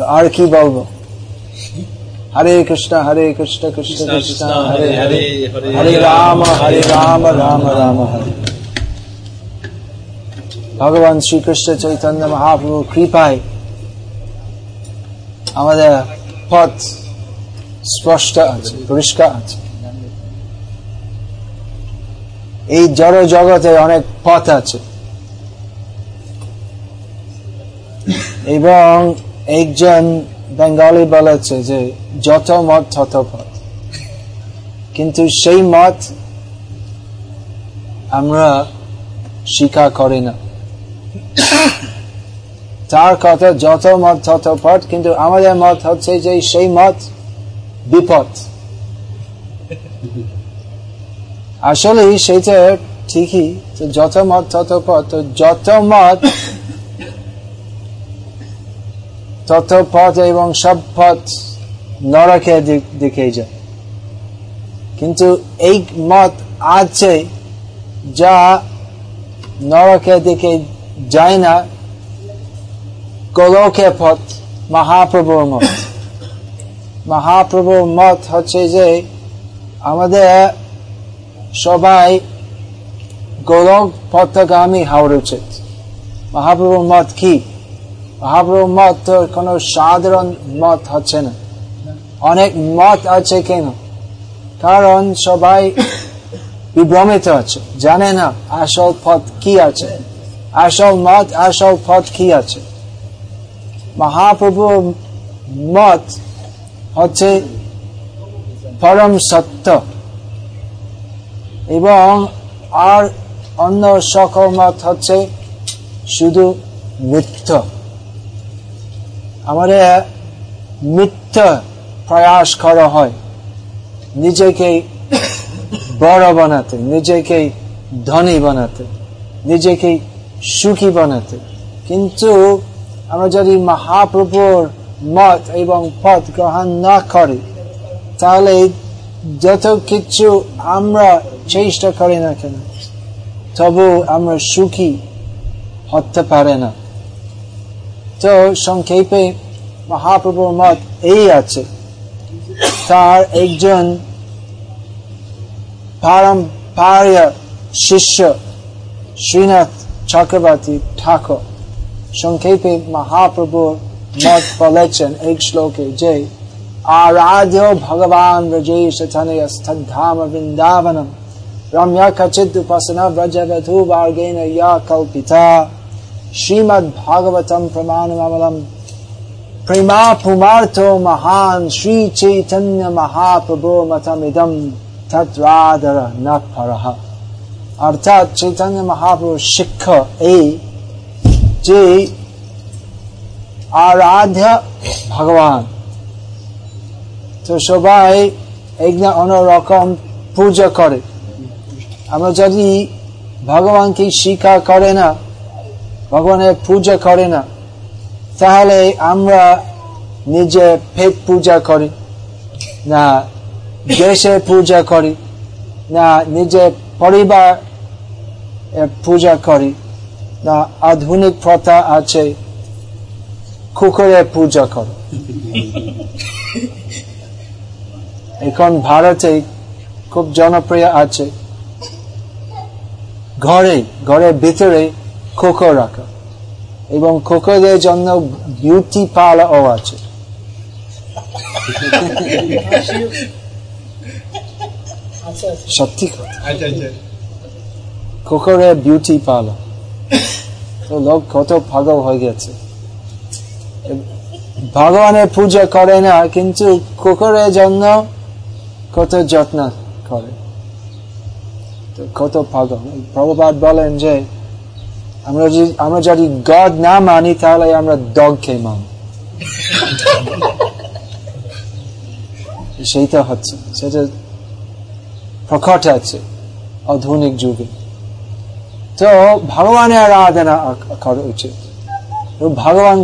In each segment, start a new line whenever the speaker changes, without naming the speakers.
তো আর কি বলবো হরে কৃষ্ণ হরে কৃষ্ণ কৃষ্ণ কৃষ্ণ হরে হরে হরে রাম হরে রাম রাম রাম হরে ভগবান শ্রীকৃষ্ণ চৈতন্য মহাপ্রভু কৃপায় আমাদের পথ স্পষ্ট আছে পরিষ্কার আছে এই জড় জগতে অনেক পথ আছে এবং একজন বেঙ্গলি বলেছে যে যত মত তত পথ কিন্তু সেই মত আমরা স্বীকার করি না তার কথা যত মত তত পথ কিন্তু আমাদের মত হচ্ছে যে সেই মত বিপদ আসলে সেটা ঠিকই যত মত তত পথ যত মত তত পথ এবং সব পথ নরকে দিকে যায় কিন্তু এই মত আছে যা নরকে দিকে যায় না গোলকে পথ মহাপ্রভুর মত মহাপ্রভুর মত হচ্ছে যে আমাদের সবাই গোলক পথগামী হওয়ার উচিত মহাপ্রভুর মত কি আব্র মত কোনো সাধারণ মত হচ্ছে না অনেক মত আছে কেন কারণ সবাই বিভ্রমিত আছে জানে না আসল পথ কি আছে আসল মত আসল পথ কি আছে মহাপ্রভুর মত হচ্ছে পরম সত্য এবং আর অন্য সকল মত হচ্ছে শুধু মিথ্যা আমাদের মিথ্যা প্রয়াস করা হয় নিজেকে বড় বানাতে নিজেকে ধনী বানাতে নিজেকে সুখী বানাতে কিন্তু আমরা যদি মহাপ্রভুর মত এবং পথ গ্রহণ না করি তাহলে যত কিছু আমরা চেষ্টা করি না কেন তবু আমরা সুখী হতে পারে না তো সংক্ষেপে মহাপ্রভুর মত এই আছে তার একজন পারম্পার্য শিষ্য শ্রীনাথ চক্রবর্তী ঠাকুর সংক্ষেপে মহাপ্রভুর মত বলেছেন এক শ্লোকে যে আরাধ্য ভগবান ব্রজেশ ধাম বৃন্দাবনম রম্যা কচিদ উপাসনা ব্রজবধূ বার্গেন ইয়া কল্পিতা Srimad Bhagavatam Pramanamavalam Prima Pumarto Mahan Sri Chaitanya Mahaprabhu Matamidam Tatradara Naparaha Artat Chaitanya Mahaprabhu Shikha A J আরাধ্য Bhagavan তো সবাই একদিন অন্যরকম পূজা করে আমরা যদি ভগবানকে স্বীকার করে না ভগবানের পূজা করে না তাহলে আমরা নিজে পেট পূজা করি না দেশে পূজা করি না নিজে পরিবার পূজা করি না আধুনিক প্রথা আছে কুকুরে পূজা কর এখন ভারতে খুব জনপ্রিয় আছে ঘরে ঘরের ভিতরে খোকো রাখা এবং খোকোদের জন্য বিউটি পার্লারও আছে সত্যি কথা আচ্ছা, আচ্ছা। খোকরের বিউটি পার্লার তো লোক কত পাগল হয়ে গেছে ভগবানের পূজা করে না কিন্তু কুকুরের জন্য কত যত্ন করে কত ভাগ প্রভুপাত বলেন যে আমরা যদি আমরা যদি না মানি তাহলে আমরা খেয়ে মানি সেইটা হচ্ছে সেটা প্রকট আছে আধুনিক যুগে তো ভগবানের আরাধনা করা উচিত ভগবান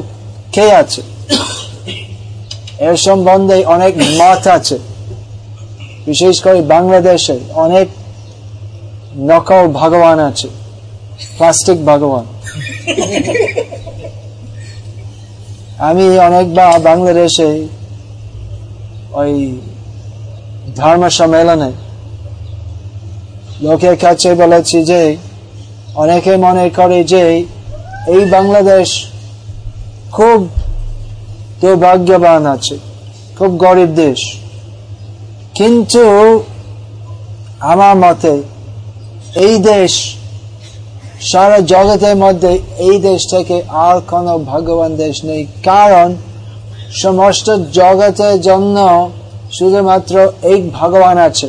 কে আছে এর সম্বন্ধে অনেক মত আছে বিশেষ করে বাংলাদেশে অনেক নকল ভগবান আছে প্লাস্টিক ভগবান আমি অনেকবার বাংলাদেশে ওই ধর্ম সম্মেলনে লোকের কাছে বলেছি যে অনেকে মনে করে যে এই বাংলাদেশ খুব দুর্ভাগ্যবান আছে খুব গরিব দেশ কিন্তু আমার মতে এই দেশ সারা জগতের মধ্যে এই দেশ থেকে আর কোন ভগবান দেশ নেই কারণ সমস্ত জগতের জন্য শুধুমাত্র এক ভগবান আছে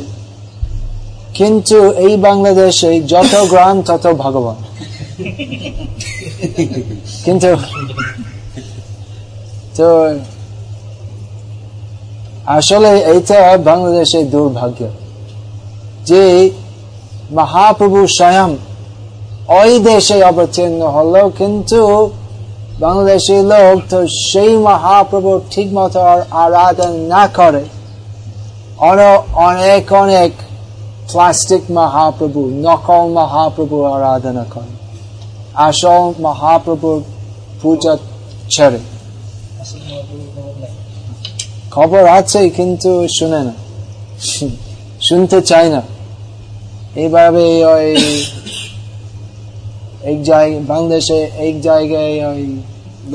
কিন্তু এই বাংলাদেশে যত গ্রাম তত ভগবান কিন্তু তো আসলে এইটা বাংলাদেশের দুর্ভাগ্য যে মহাপ্রভু স্বয়ং ওই দেশে অবতীর্ণ হলো কিন্তু বাংলাদেশের লোক তো সেই মহাপ্রভুর ঠিক মতো আরাধনা না করে আরো অনেক অনেক প্লাস্টিক মহাপ্রভু নকল মহাপ্রভু আরাধনা করে আসল মহাপ্রভুর পূজা ছেড়ে খবর আছে কিন্তু শুনে না শুনতে চাই না এইভাবে ওই এক জায়গায় বাংলাদেশে এক জায়গায় ওই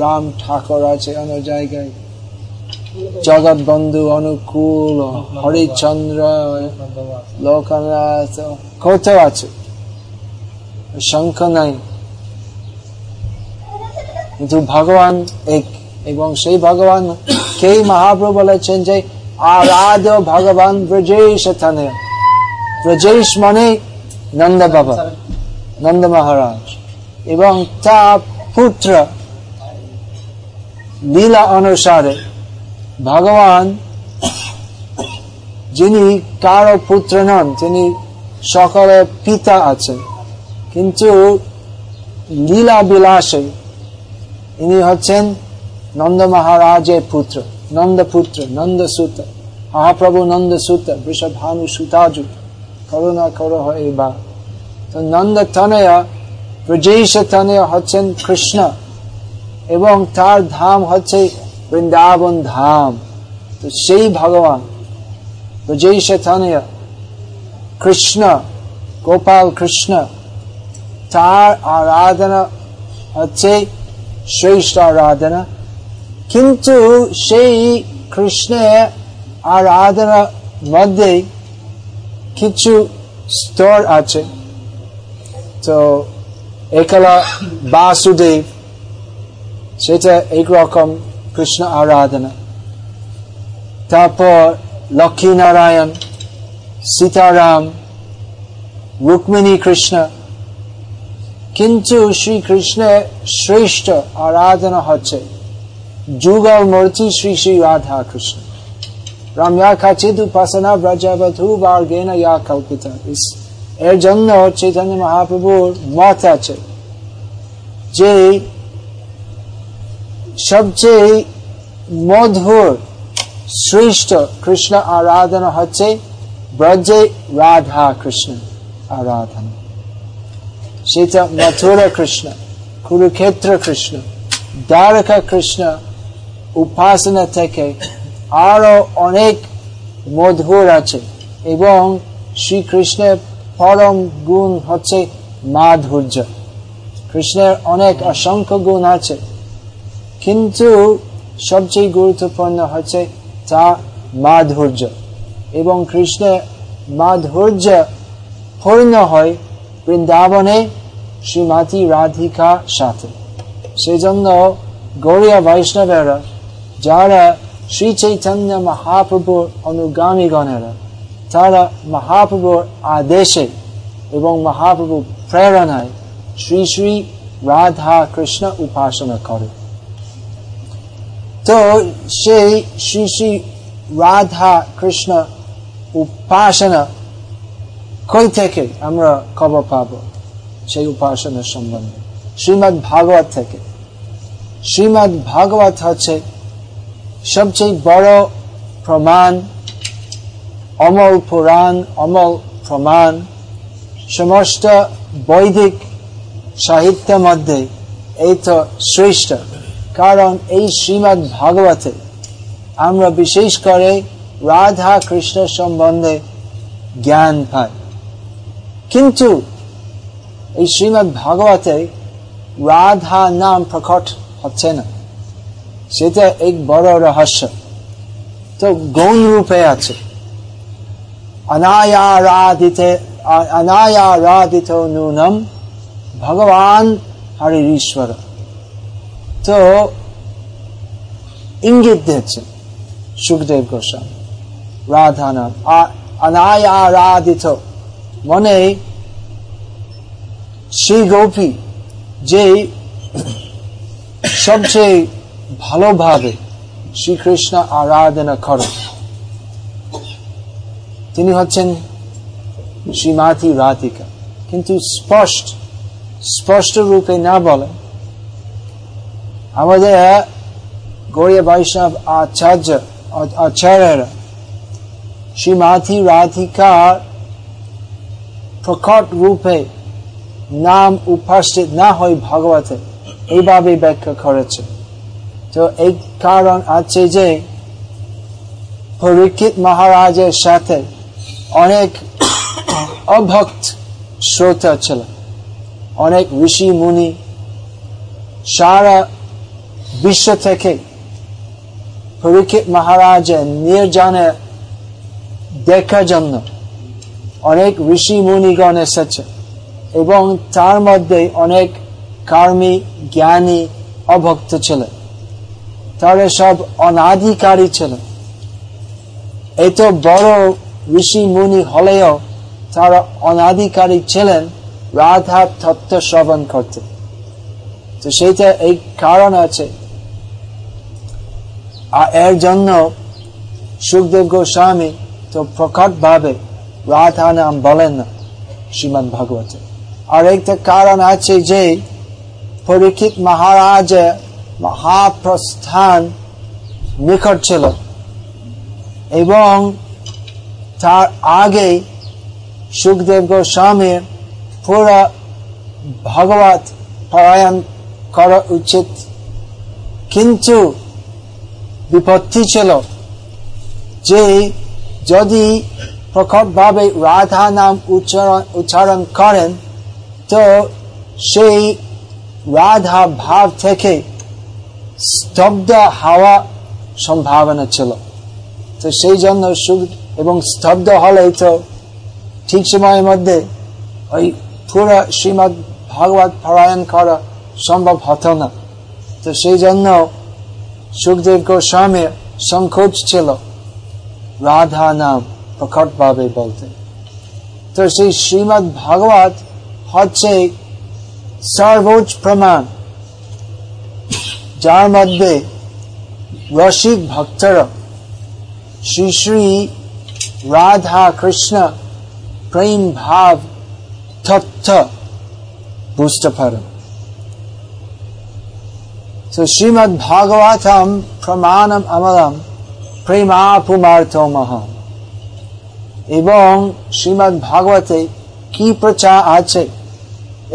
রাম ঠাকুর আছে অন্য জায়গায় জগৎ বন্ধু অনুকূল হরিচন্দ্র লোকনাথ কত আছে শঙ্খ নাই কিন্তু ভগবান এক এবং সেই ভগবান কে মহাপ্রভু বলেছেন যে আরাধ্য ভগবান ব্রজেশ এখানে ব্রজেশ মানে নন্দ বাবা নন্দ মহারাজ এবং তা পুত্র লীলা অনুসারে ভগবান যিনি কারো পুত্র নন তিনি সকলের পিতা আছেন কিন্তু লীলা বিলাসে ইনি হচ্ছেন নন্দ মহারাজের পুত্র নন্দ নন্দ সুত মহাপ্রভু সুত বৃষভানু সুতাজু করুণা করো হয় বা তো নন্দতনয়া হচ্ছেন কৃষ্ণ এবং তার ধাম হচ্ছে বৃন্দাবন ধাম তো সেই ভগবান ব্রজেশানীয় কৃষ্ণ গোপাল কৃষ্ণ তার আরাধনা হচ্ছে শ্রেষ্ঠ আরাধনা কিন্তু সেই কৃষ্ণের আরাধনার মধ্যে কিছু স্তর আছে তো একলা বাসুদেব সেটা একরকম কৃষ্ণ আরাধনা তারপর লক্ষ্মীনারায়ণ সীতারাম রুক্মিণী কৃষ্ণ কিন্তু শ্রীকৃষ্ণের শ্রেষ্ঠ আরাধনা হচ্ছে যুগল মূর্তি শ্রী শ্রী রাধা কৃষ্ণ ইয়া খাচিত উপাসনা ব্রজাবধূ বার্গেন ইয়া কল্পিত এর জন্য চৈতন্য মহাপ্রভুর মত আছে যে সবচেয়ে মধুর শ্রেষ্ঠ কৃষ্ণ আরাধনা হচ্ছে ব্রজে রাধা কৃষ্ণ আরাধনা সেটা মথুর কৃষ্ণ কুরুক্ষেত্র কৃষ্ণ দ্বারকা কৃষ্ণ উপাসনা থেকে আরো অনেক মধুর আছে এবং শ্রীকৃষ্ণের পরম গুণ হচ্ছে মাধুর্য কৃষ্ণের অনেক অসংখ্য গুণ আছে কিন্তু সবচেয়ে গুরুত্বপূর্ণ হচ্ছে তা মাধুর্য এবং কৃষ্ণের মাধুর্য পূর্ণ হয় বৃন্দাবনে শ্রীমাতি রাধিকা সাথে সেজন্য গৌরিয়া বৈষ্ণবেরা যারা শ্রী চৈতন্য মহাপ্রভুর অনুগামীগণেরা তারা মহাপ্রভুর আদেশে এবং মহাপ্রভু প্রেরণায় শ্রী শ্রী রাধা কৃষ্ণ উপাসনা করে তো সেই শ্রী শ্রী রাধা কৃষ্ণ উপাসনা কই থেকে আমরা খবর পাব সেই উপাসনার সম্বন্ধে শ্রীমৎ ভাগবত থেকে শ্রীমৎ ভাগবত হচ্ছে সবচেয়ে বড় প্রমাণ অমল পুরাণ অমল প্রমাণ সমস্ত বৈদিক সাহিত্যের মধ্যে এই তো শ্রেষ্ঠ কারণ এই শ্রীমৎ ভাগবতে আমরা বিশেষ করে রাধা কৃষ্ণ সম্বন্ধে জ্ঞান পাই কিন্তু এই শ্রীমৎ ভাগবতে রাধা নাম প্রকট হচ্ছে না সেটা এক বড় রহস্য তো গৌণ রূপে আছে अनायाराधिते अनायाराधितो ভগবান হরিশ্বর তো ইঙ্গিত দিয়েছে সুখদেব গোস্বামী রাধানাম অনায়ারাধিত মনে শ্রী গোপী যে সবচেয়ে ভালোভাবে শ্রীকৃষ্ণ আরাধনা করেন তিনি হচ্ছেন শ্রীমাতি রাধিকা কিন্তু স্পষ্ট স্পষ্ট রূপে না বলে আমাদের গড়িয়া বৈষ্ণব আচার্য আচার্যরা শ্রীমাতি রাধিকা প্রকট রূপে নাম উপাসিত না হয় ভগবতে এইভাবে ব্যাখ্যা করেছে তো এই কারণ আছে যে পরীক্ষিত মহারাজের সাথে অনেক অভক্ত শ্রোতা ছিল অনেক ঋষি মুনি সারা বিশ্ব থেকে পরীক্ষিত মহারাজের নির্জনে দেখার জন্য অনেক ঋষি মুনিগণ এসেছে এবং তার মধ্যে অনেক কর্মী জ্ঞানী অভক্ত ছিল তারা সব অনাধিকারী ছিল এত বড় ঋষি মুনি হলেও তারা অনাধিকারিক ছিলেন রাধার তত্ত্ব শ্রবণ করতে তো সেটা এই কারণ আছে আর এর জন্য সুখদেব গোস্বামী তো প্রকট ভাবে রাধা নাম বলেন না শ্রীমান ভাগবতে আর একটা কারণ আছে যে পরীক্ষিত মহারাজের মহাপ্রস্থান নিকট ছিল এবং তার আগে সুখদেব গোস্বামীর পুরা ভগবত পারায়ণ করা উচিত কিন্তু বিপত্তি ছিল যে যদি ভাবে রাধা নাম উচ্চারণ উচ্চারণ করেন তো সেই রাধা ভাব থেকে স্তব্ধ হওয়া সম্ভাবনা ছিল তো সেই জন্য সুখ এবং স্তব্ধ হলেই তো ঠিক সময়ের মধ্যে ওই পুরো শ্রীমৎ ভাগবত পারায়ণ করা সম্ভব হতো না তো সেই জন্য সুখদেব গোস্বামীর সংকোচ ছিল রাধা নাম প্রকটভাবে বলতে তো সেই শ্রীমৎ ভাগবত হচ্ছে সর্বোচ্চ প্রমাণ যার মধ্যে রসিক ভক্তরা শ্রী শ্রী राधा कृष्ण प्रेम भाव तथ्य বুঝতে পারেন তো শ্রীমদ ভাগবতম প্রমাণম আমলম প্রেমা পুমার্থ মহম এবং শ্রীমদ ভাগবতে কি প্রচার আছে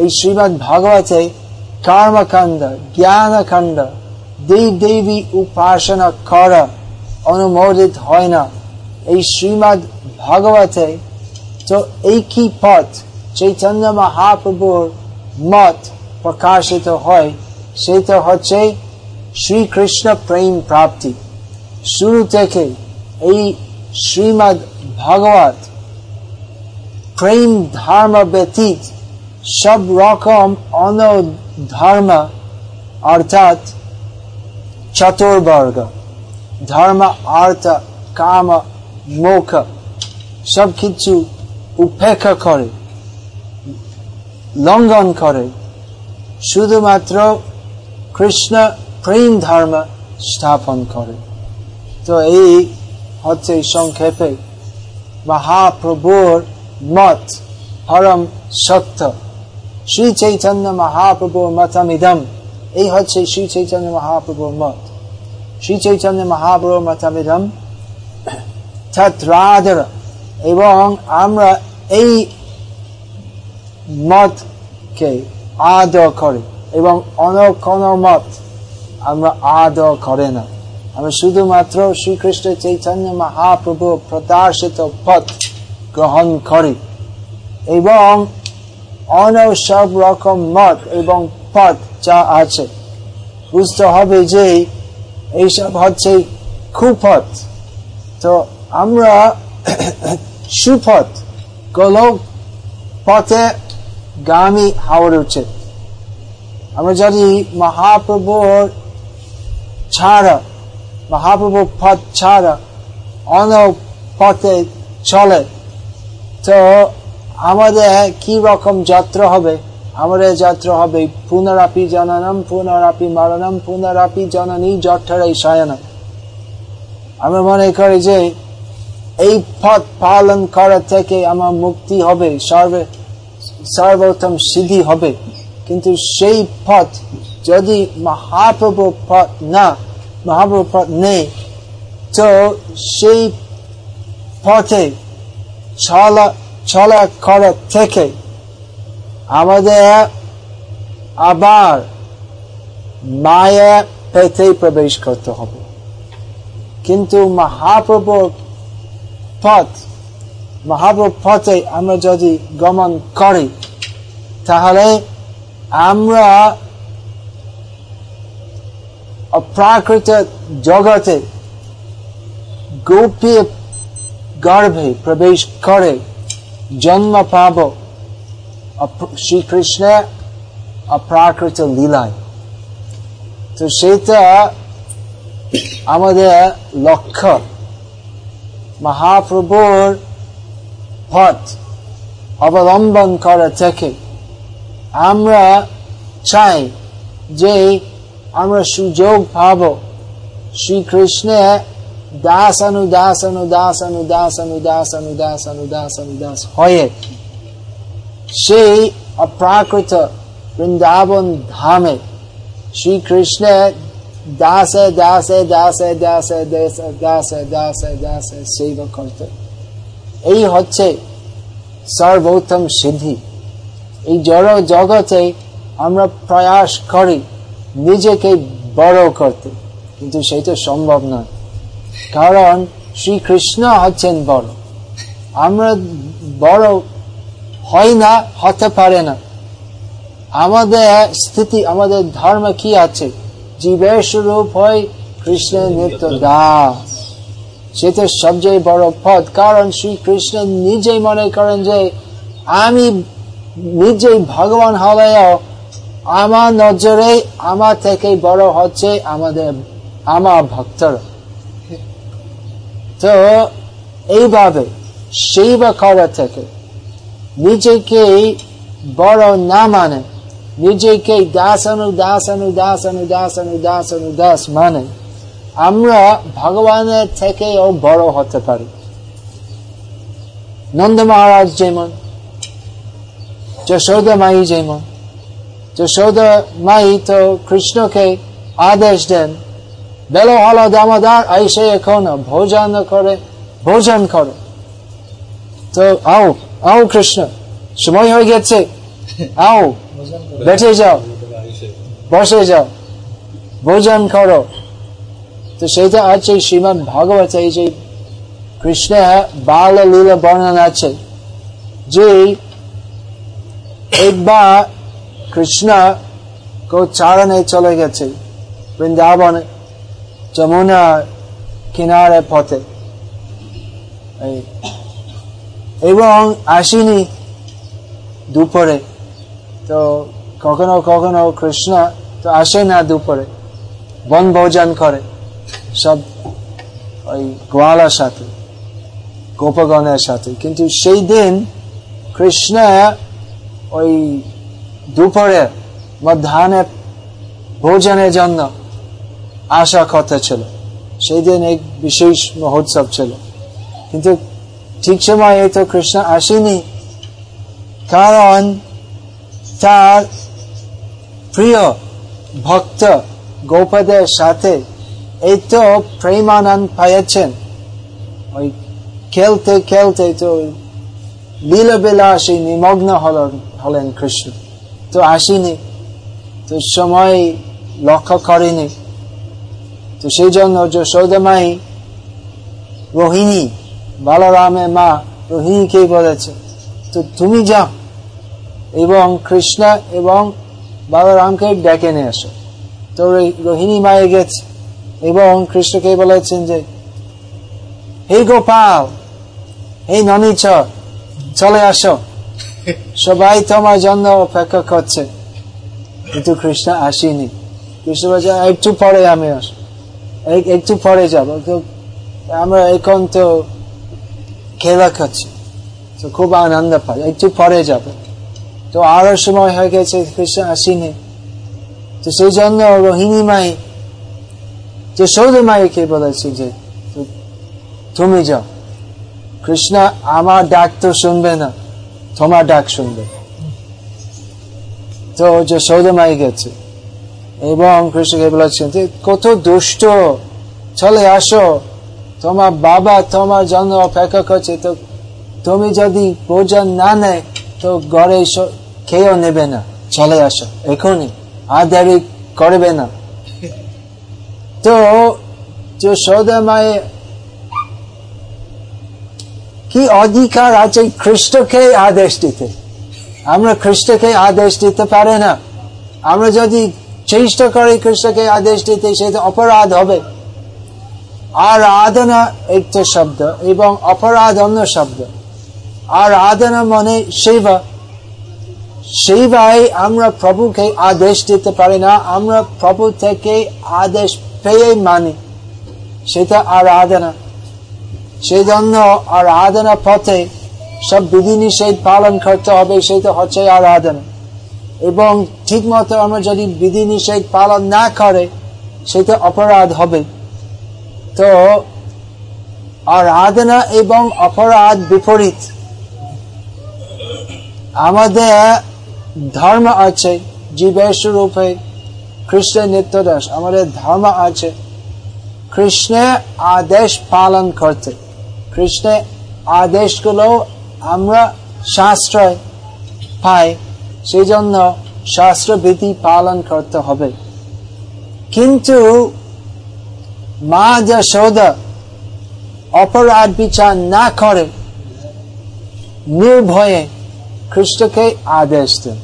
এই শ্রীমদ ভাগবতে কর্মকাণ্ড জ্ঞানকাণ্ড দেব দেবী উপাসনা করা অনুমোদিত হয় না এই শ্রীমদ ভাগবতে তো একই পথ চৈতন্য মহাপ্রভুর মত প্রকাশিত হয় সেটা হচ্ছে শ্রীকৃষ্ণ প্রেম প্রাপ্তি শুরু থেকে এই শ্রীমদ ভগবত প্রেম ধর্ম ব্যতীত সব রকম অন ধর্ম অর্থাৎ চতুর্বর্গ ধর্ম অর্থ কাম মৌকা সব কিছু উপেক্ষা করে লঙ্ঘন করে শুধুমাত্র কৃষ্ণ প্রেম ধর্ম স্থাপন করে তো এই হচ্ছে সংক্ষেপে মহাপ্রভুর মত হরম সত্য শ্রী চৈতন্য মহাপ্রভুর মতামিদম এই হচ্ছে শ্রী চৈতন্য মহাপ্রভুর মত শ্রী চৈতন্য মহাপ্রভুর মতামিদম ছাত্রাদের এবং আমরা এই মতকে আদর করি এবং অন্য কোনো মত আমরা আদর করে না আমরা শুধুমাত্র শ্রীকৃষ্ণ চৈতন্য মহাপ্রভু প্রদর্শিত পথ গ্রহণ করি এবং অন্য সব রকম মত এবং পথ যা আছে বুঝতে হবে যে এইসব হচ্ছে খুপথ তো আমরা সুপথ গোলক পথে গামী হাওড়ে উঠছে আমরা জানি মহাপ্রভুর ছাড়া মহাপ্রভু পথ ছাড়া অন্য পথে চলে তো আমাদের কি রকম যাত্রা হবে আমাদের যাত্রা হবে পুনরাপি জানানাম পুনরাপি মারানাম পুনরাপি জননী জঠরে সায়ানাম আমরা মনে করি যে এই পথ পালন করা থেকে আমার মুক্তি হবে সর্বে সর্বোত্তম সিদ্ধি হবে কিন্তু সেই পথ যদি মহাপ্রভু পথ না মহাপ্রভু পথ নেই তো সেই পথে ছলা চলা করা থেকে আমাদের আবার মায়া পেতে প্রবেশ করতে হবে কিন্তু মহাপ্রভু পথ মহাপ্রভু পথে আমরা যদি গমন করি তাহলে আমরা অপ্রাকৃত জগতে গোপী গর্ভে প্রবেশ করে জন্ম পাব শ্রীকৃষ্ণের অপ্রাকৃত লীলায় তো সেটা আমাদের লক্ষ্য মহাপ্রভুর পথ অবলম্বন করা থেকে আমরা চাই যে আমরা সুযোগ পাব শ্রীকৃষ্ণের দাস অনুদাস অনুদাস অনুদাস অনুদাস অনুদাস অনুদাস অনুদাস হয়ে সেই অপ্রাকৃত বৃন্দাবন ধামে শ্রীকৃষ্ণের দাসে দাসে দাসে দাসে দেশে দাসে দাসে দাসে সেবা করতে এই হচ্ছে সর্বোত্তম সিদ্ধি এই জড় জগতে আমরা প্রয়াস করি নিজেকে বড় করতে কিন্তু সেটা সম্ভব নয় কারণ শ্রীকৃষ্ণ হচ্ছেন বড় আমরা বড় হয় না হতে পারে না আমাদের স্থিতি আমাদের ধর্ম কি আছে জীবের স্বরূপ হয় কৃষ্ণের নিত্য দাস সেটা সবচেয়ে বড় পদ কারণ শ্রীকৃষ্ণ নিজেই মনে করেন যে আমি নিজেই ভগবান হলেও আমার নজরে আমার থেকে বড় হচ্ছে আমাদের আমার ভক্তর তো এইভাবে সেবা করা থেকে নিজেকে বড় না মানে নিজেকে দাসানু দাসানু দাসানু দাসানু দাসানু দাস মানে আমরা ভগবানের থেকেও বড় হতে পারি নন্দ মহারাজ যেমন যশোদা মাই যেমন যশোদা মাই তো কৃষ্ণকে আদেশ দেন বেলো হলো দামাদার আইসে এখন ভোজন করে ভোজন করে তো আও আও কৃষ্ণ সময় হয়ে গেছে আও বেঠে যাও বসে যাও ভোজন করো তো সেইটা আছে শ্রীমান ভাগবত এই যে কৃষ্ণ বাল লীলা বর্ণন আছে যে একবার কৃষ্ণ কেউ চারণে চলে গেছে বৃন্দাবনে যমুনা কিনারে পথে এবং আসিনি দুপুরে তো কখনো কখনো কৃষ্ণ তো আসে না দুপুরে বনভোজন করে সব ওই গোয়ালার সাথে গোপগণের সাথে কিন্তু সেই দিন কৃষ্ণ ওই দুপুরে মধ্যাহ্নে ভোজনের জন্য আশা কথা ছিল সেই দিন এক বিশেষ মহোৎসব ছিল কিন্তু ঠিক সময় এই তো কৃষ্ণ আসেনি কারণ তার প্রিয় ভক্ত গোপদের সাথে এই তো প্রেমানন্দ পাইয়াছেন ওই খেলতে খেলতে তো লীলা বিলাসী নিমগ্ন হলেন হলেন কৃষ্ণ তো আসিনি তো সময় লক্ষ্য করেনি তো সেই জন্য যে সৌদামাই রোহিণী বালারামের মা রোহিণীকেই বলেছে তো তুমি যাও এবং কৃষ্ণা এবং রামকে ডেকে নিয়ে আসে তো রোহিণী মায়ে গেছে এবং কৃষ্ণকে বলেছেন যে হে গোপাল হে ননী চলে আসো সবাই তোমার জন্য অপেক্ষা করছে কিন্তু কৃষ্ণ আসিনি কৃষ্ণ বলছে একটু পরে আমি আস একটু পরে যাবো আমরা এখন তো খেলা খাচ্ছি তো খুব আনন্দ পাই একটু পরে যাবো তো আরও সময় হয়ে গেছে কৃষ্ণ আসিনে তো সেই জন্য রোহিণী মাই যে সৌদি মাইকে বলেছি যে তুমি যাও কৃষ্ণ আমার ডাক তো শুনবে না তোমার ডাক শুনবে তো যে সৌদি মাই গেছে এবং কৃষ্ণকে বলেছেন যে কত দুষ্ট চলে আসো তোমার বাবা তোমার জন্য অপেক্ষা করছে তো তুমি যদি ভোজন না নেয় তো ঘরে এসো খেয়েও নেবে না চলে আসো এখনই আর দেরি করবে না তো যে মায়ের কি অধিকার আছে খ্রিস্টকে আদেশ দিতে আমরা খ্রিস্টকে আদেশ দিতে পারে না আমরা যদি চেষ্টা করি খ্রিস্টকে আদেশ দিতে সেটা অপরাধ হবে আর আরাধনা একটা শব্দ এবং অপরাধ অন্য শব্দ আর আরাধনা মানে সেবা সেইভাবে আমরা প্রভুকে আদেশ দিতে পারি না আমরা প্রভু থেকে আদেশ পেয়ে মানে সেটা আরাধনা সেই জন্য আর আরাধনা পথে সব বিধিনিষেধ পালন করতে হবে সেটা হচ্ছে আরাধনা এবং ঠিক মতো আমরা যদি বিধিনিষেধ পালন না করে সেটা অপরাধ হবে তো আর আরাধনা এবং অপরাধ বিপরীত আমাদের ধর্ম আছে জীবেশ্বরূপে কৃষ্ণের নিত্য দাস আমাদের ধর্ম আছে কৃষ্ণের আদেশ পালন করতে কৃষ্ণের আদেশগুলো আমরা শাস্ত্র পাই সেই জন্য শাস্ত্রবিধি পালন করতে হবে কিন্তু মা যা সৌদা অপরাধ বিচার না করে নির্ভয়ে খ্রিস্টকে আদেশ দেন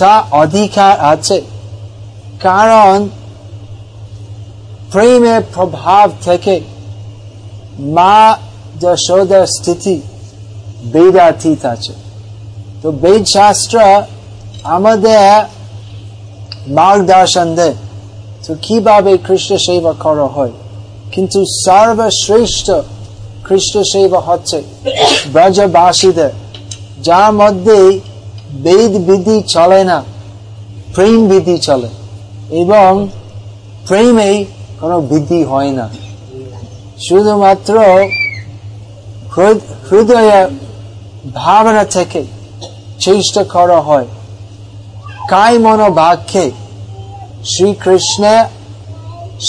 তা অধিকার আছে কারণ প্রেমের প্রভাব থেকে মা যশোদার স্থিতি বেদাতীত আছে তো বেদ শাস্ত্র আমাদের মার্গদর্শন দেয় তো কিভাবে খ্রিস্ট সেবা করা হয় কিন্তু সর্বশ্রেষ্ঠ খ্রিস্ট সেবা হচ্ছে ব্রজবাসীদের যার মধ্যে বেদ বিধি চলে না প্রেম বিধি চলে এবং প্রেমে কোনো বিধি হয় না শুধুমাত্র হৃদয়ের ভাবনা থেকে চেষ্টা করা হয় কাই মনোবাক্যে শ্রীকৃষ্ণের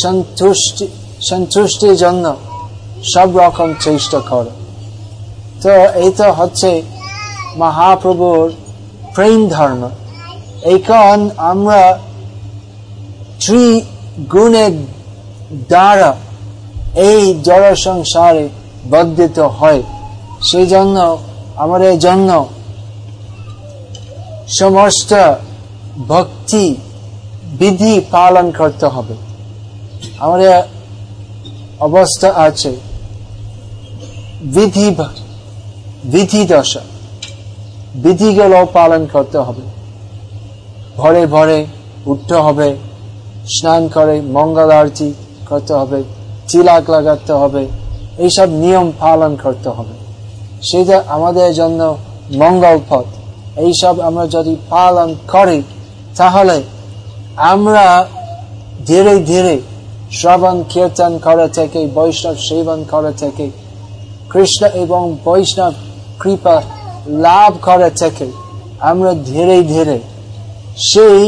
সন্তুষ্টি সন্তুষ্টির জন্য সব রকম চেষ্টা করে তো এই তো হচ্ছে মহাপ্রভুর প্রেম ধর্ম এই এইখন আমরা ত্রি গুণের দ্বারা এই জড় সংসারে বদ্ধিত হয় সেই জন্য আমাদের জন্য সমস্ত ভক্তি বিধি পালন করতে হবে আমাদের অবস্থা আছে বিধি বিধি দশা বিধিগুলো পালন করতে হবে ভরে ভরে উঠতে হবে স্নান করে মঙ্গল আরতি করতে হবে চিলাক লাগাতে হবে এইসব নিয়ম পালন করতে হবে সেটা আমাদের জন্য মঙ্গল পথ এইসব আমরা যদি পালন করি তাহলে আমরা ধীরে ধীরে শ্রবণ কীর্তন করা থেকে বৈষ্ণব সেবন করা থেকে কৃষ্ণ এবং বৈষ্ণব কৃপা লাভ করা থেকে আমরা ধীরে ধীরে সেই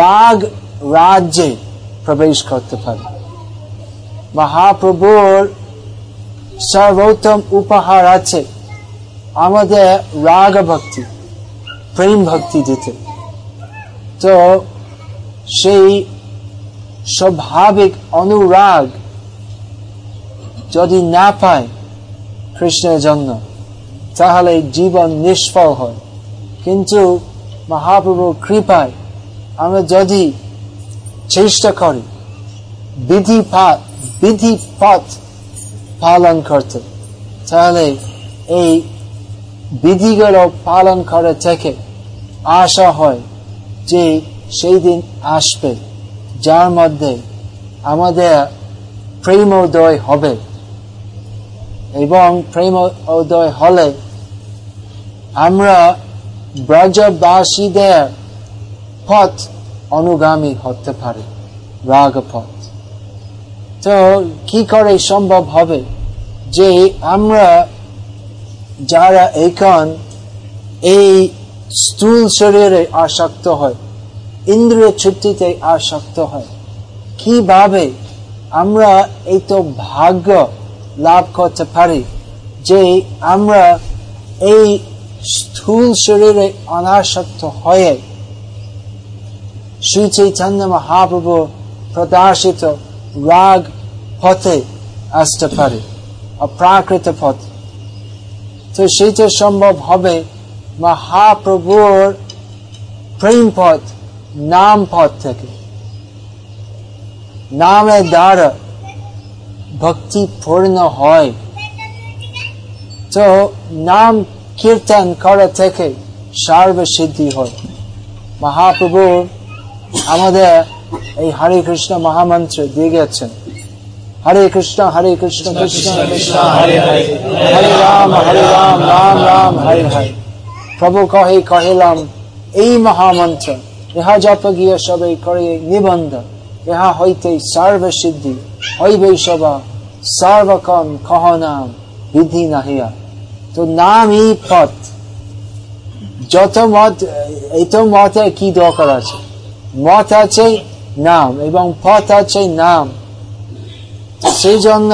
রাগ রাজ্যে প্রবেশ করতে পারি মহাপ্রভুর সর্বোত্তম উপহার আছে আমাদের রাগ ভক্তি প্রেম ভক্তি দিতে তো সেই স্বাভাবিক অনুরাগ যদি না পায় কৃষ্ণের জন্য তাহলে জীবন নিষ্ফল হয় কিন্তু মহাপ্রভুর কৃপায় আমরা যদি চেষ্টা করি বিধি পথ বিধি পথ পালন করতে তাহলে এই বিধিগুলো পালন করে থেকে আশা হয় যে সেই দিন আসবে যার মধ্যে আমাদের প্রেমোদয় হবে এবং প্রেম উদয় হলে আমরা ব্রজবাসীদের পথ অনুগামী হতে পারি রাগ পথ তো কি করে সম্ভব হবে যে আমরা যারা এখন এই স্থূল শরীরে আসক্ত হয় ইন্দ্রিয় ছুটিতে আসক্ত হয় কিভাবে আমরা এই তো ভাগ্য লাভ করতে পারি যে আমরা এই স্থূল শরীরে অনাসক্ত হয়ে শ্রী চৈতন্য মহাপ্রভু প্রদর্শিত রাগ পথে আসতে পারে অপ্রাকৃত পথ তো সেটা সম্ভব হবে মহাপ্রভুর প্রেম পথ নাম পথ থেকে নামের দ্বারা ভক্তি পূর্ণ হয় তো নাম কীর্তন করা থেকে সর্বসিদ্ধি হয় মহাপ্রভু আমাদের এই হরে কৃষ্ণ মহামন্ত্র দিয়ে গেছেন হরে কৃষ্ণ হরে কৃষ্ণ কৃষ্ণ হরে রাম হরে রাম রাম রাম হরে হরে প্রভু কহে কহিলাম এই মহামন্ত্র ইহা জপ গিয়ে সবাই করে নিবন্ধন ইহা হইতে সর্বসিদ্ধি হইবে সবা সর্বকম কহ নাম বিধি নাহিয়া তো নামই পথ যত মত এই তো মতে কি দরকার আছে মত আছে নাম এবং পথ আছে নাম সেই জন্য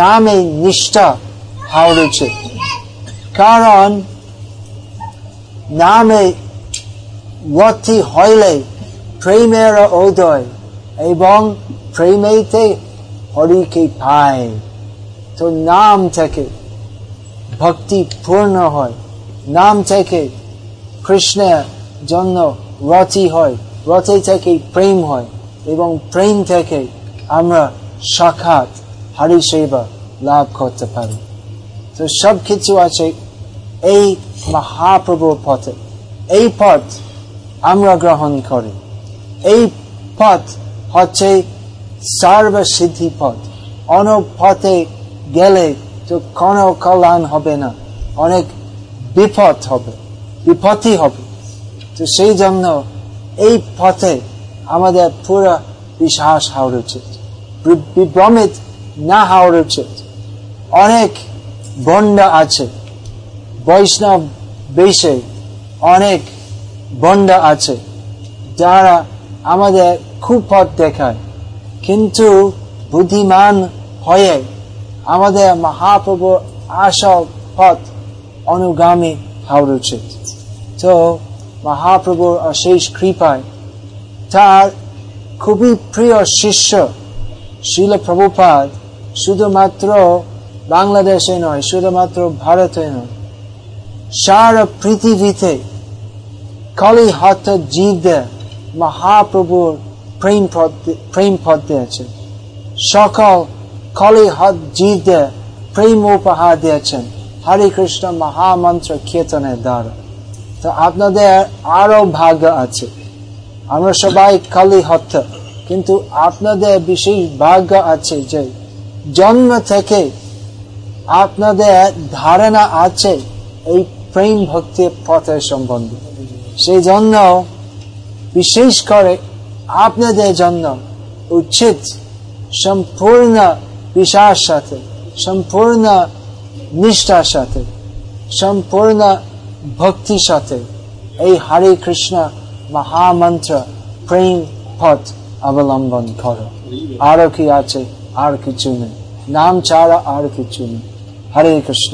নামে নিষ্ঠা হাওড়েছে কারণ নামে হইলে প্রেমের উদয় এবং প্রেমেতে হরিকে পায় তো নাম থেকে ভক্তি পূর্ণ হয় নাম থেকে কৃষ্ণের জন্য রথি হয় রথে থেকে প্রেম হয় এবং প্রেম থেকে আমরা সাক্ষাৎ হারি সেবা লাভ করতে পারি তো সব কিছু আছে এই মহাপ্রভুর পথে এই পথ আমরা গ্রহণ করি এই পথ হচ্ছে সর্বসিদ্ধি পথ পথে গেলে তো কোনো কল্যাণ হবে না অনেক বিপদ হবে বিপথই হবে তো সেই জন্য এই পথে আমাদের পুরো বিশ্বাস হওয়ার উচিত বিভ্রমিত না হওয়ার উচিত অনেক বন্ড আছে বৈষ্ণব বেশে অনেক বন্ড আছে যারা আমাদের খুব পথ দেখায় কিন্তু বুদ্ধিমান হয়ে আমাদের মহাপ্রভুর আসল পথ অনুগামী হওয়ার উচিত তো মহাপ্রভুর অশেষ কৃপায় তার খুবই প্রিয় শিষ্য শিল প্রভুপাত শুধুমাত্র বাংলাদেশে নয় শুধুমাত্র ভারতে নয় সারা পৃথিবীতে কলিহত জীবদের মহাপ্রভুর প্রেম পদ প্রেমপদ দিয়েছেন সকল কলে হদ জিতে প্রেম উপহার দিয়েছেন হরে কৃষ্ণ মহামন্ত্র কীর্তনের দ্বারা তো আপনাদের আরো ভাগ্য আছে আমরা সবাই কালি হত কিন্তু আপনাদের বিশেষ ভাগ্য আছে যে জন্ম থেকে আপনাদের ধারণা আছে এই প্রেম ভক্তির পথের সম্বন্ধে সেই জন্য বিশেষ করে আপনাদের জন্য উচিত সম্পূর্ণ বিশ্বাস সাথে সম্পূর্ণ নিষ্ঠার সাথে সম্পূর্ণ ভক্তি সাথে এই হরে কৃষ্ণ মহামন্ত্র প্রেম পথ অবলম্বন করো আরো কি আছে আর কিছু নেই নাম ছাড়া আর কিছু নেই হরে কৃষ্ণ